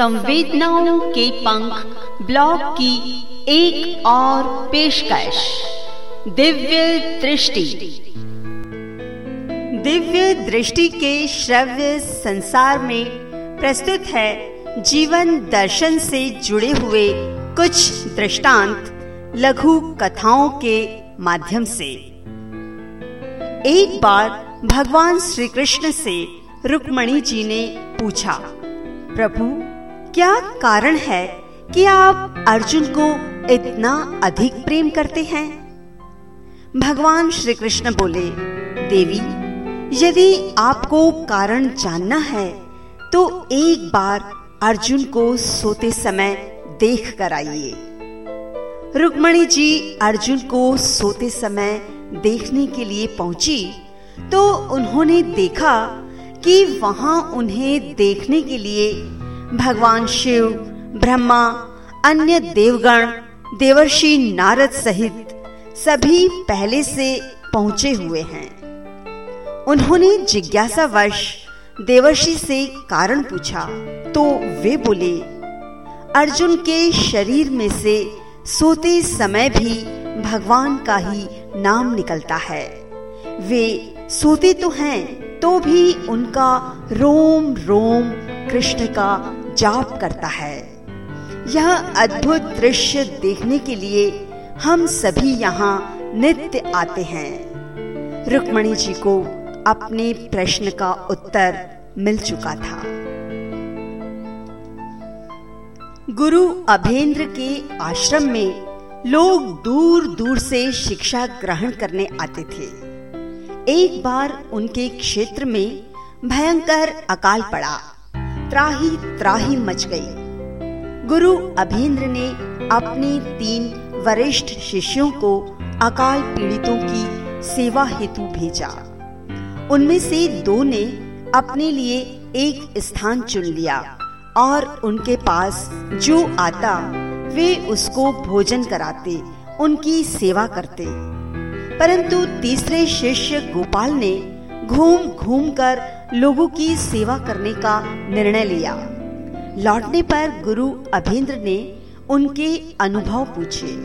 संवेदनाओं के पंख ब्लॉग की एक और पेशकश, दिव्य दृष्टि। दिव्य दृष्टि के श्रव्य संसार में प्रस्तुत है जीवन दर्शन से जुड़े हुए कुछ दृष्टांत लघु कथाओं के माध्यम से। एक बार भगवान श्री कृष्ण से रुक्मणी जी ने पूछा, प्रभु क्या कारण है कि आप अर्जुन को इतना अधिक प्रेम करते हैं? भगवान श्री कृष्ण बोले, देवी, यदि आपको कारण जानना है तो एक बार अर्जुन को सोते समय देख कर आइए। रुक्मणी जी अर्जुन को सोते समय देखने के लिए पहुँची तो उन्होंने देखा कि वहाँ उन्हें देखने के लिए भगवान शिव, ब्रह्मा, अन्य देवगण, देवर्षि नारद सहित सभी पहले से पहुँचे हुए हैं। उन्होंने जिज्ञासावश देवर्षि से कारण पूछा तो वे बोले, अर्जुन के शरीर में से सोते समय भी भगवान का ही नाम निकलता है। वे सोते तो हैं तो भी उनका रोम रोम कृष्ण का जाप करता है। यह अद्भुत दृश्य देखने के लिए हम सभी यहाँ नित्य आते हैं। रुक्मणी जी को अपने प्रश्न का उत्तर मिल चुका था। गुरु अभेंद्र के आश्रम में लोग दूर दूर से शिक्षा ग्रहण करने आते थे। एक बार उनके क्षेत्र में भयंकर अकाल पड़ा। त्राही त्राही मच गई। गुरु अभेंद्र ने अपने तीन वरिष्ठ शिष्यों को अकाल पीड़ितों की सेवा हेतु भेजा। उनमें से दो ने अपने लिए एक स्थान चुन लिया और उनके पास जो आता, वे उसको भोजन कराते, उनकी सेवा करते। परंतु तीसरे शिष्य गोपाल ने घूम घूम कर लोगों की सेवा करने का निर्णय लिया। लौटने पर गुरु अभेंद्र ने उनके अनुभव पूछे।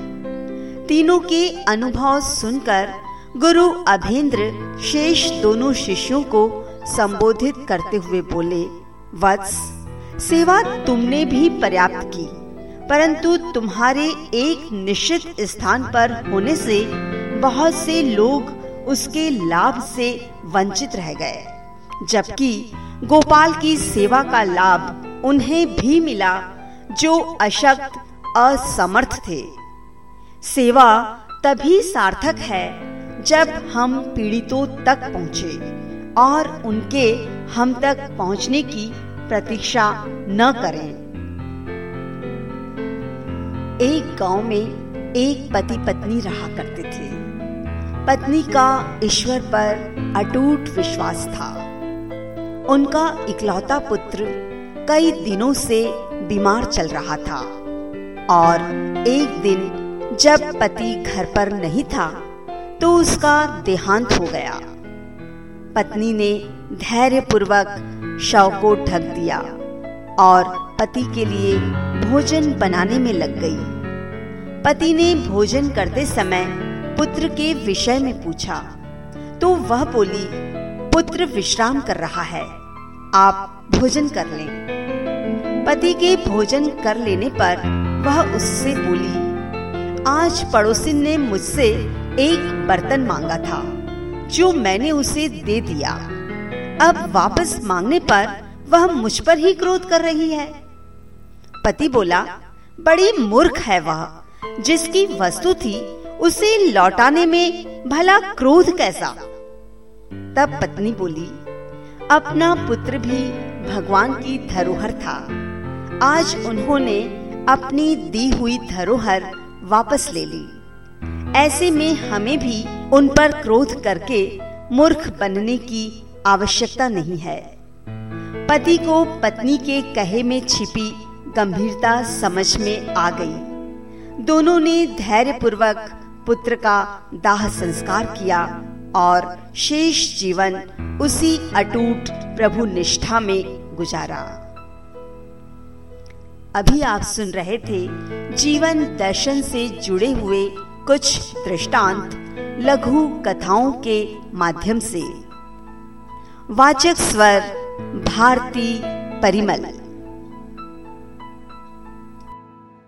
तीनों के अनुभव सुनकर गुरु अभेंद्र शेष दोनों शिष्यों को संबोधित करते हुए बोले, वत्स, सेवा तुमने भी पर्याप्त की, परंतु तुम्हारे एक निश्चित स्थान पर होने से बहुत से लोग उसके लाभ से वंचित रह गए। जबकि गोपाल की सेवा का लाभ उन्हें भी मिला, जो अशक्त, असमर्थ थे। सेवा तभी सार्थक है, जब हम पीड़ितों तक पहुँचे और उनके हम तक पहुँचने की प्रतीक्षा न करें। एक गाँव में एक पति पत्नी रहा करते थे। पत्नी का ईश्वर पर अटूट विश्वास था। उनका इकलौता पुत्र कई दिनों से बीमार चल रहा था। और एक दिन जब पति घर पर नहीं था तो उसका देहांत हो गया। पत्नी ने धैर्य पूर्वक शव को ढक दिया और पति के लिए भोजन बनाने में लग गई। पति ने भोजन करते समय पुत्र के विषय में पूछा तो वह बोली पुत्र विश्राम कर रहा है। आप भोजन कर लें। पति के भोजन कर लेने पर वह उससे बोली, आज पड़ोसिन ने मुझसे एक बर्तन मांगा था, जो मैंने उसे दे दिया। अब वापस मांगने पर वह मुझ पर ही क्रोध कर रही है। पति बोला, बड़ी मूर्ख है वह, जिसकी वस्तु थी उसे लौटाने में भला क्रोध कैसा? तब पत्नी बोली, अपना पुत्र भी भगवान की धरोहर था। आज उन्होंने अपनी दी हुई धरोहर वापस ले ली। ऐसे में हमें भी उन पर क्रोध करके मूर्ख बनने की आवश्यकता नहीं है। पति को पत्नी के कहे में छिपी गंभीरता समझ में आ गई। दोनों ने धैर्य पूर्वक पुत्र का दाह संस्कार किया। और शेष जीवन उसी अटूट प्रभु निष्ठा में गुजारा। अभी आप सुन रहे थे जीवन दर्शन से जुड़े हुए कुछ दृष्टांत लघु कथाओं के माध्यम से। वाचक स्वर, भारती परिमल।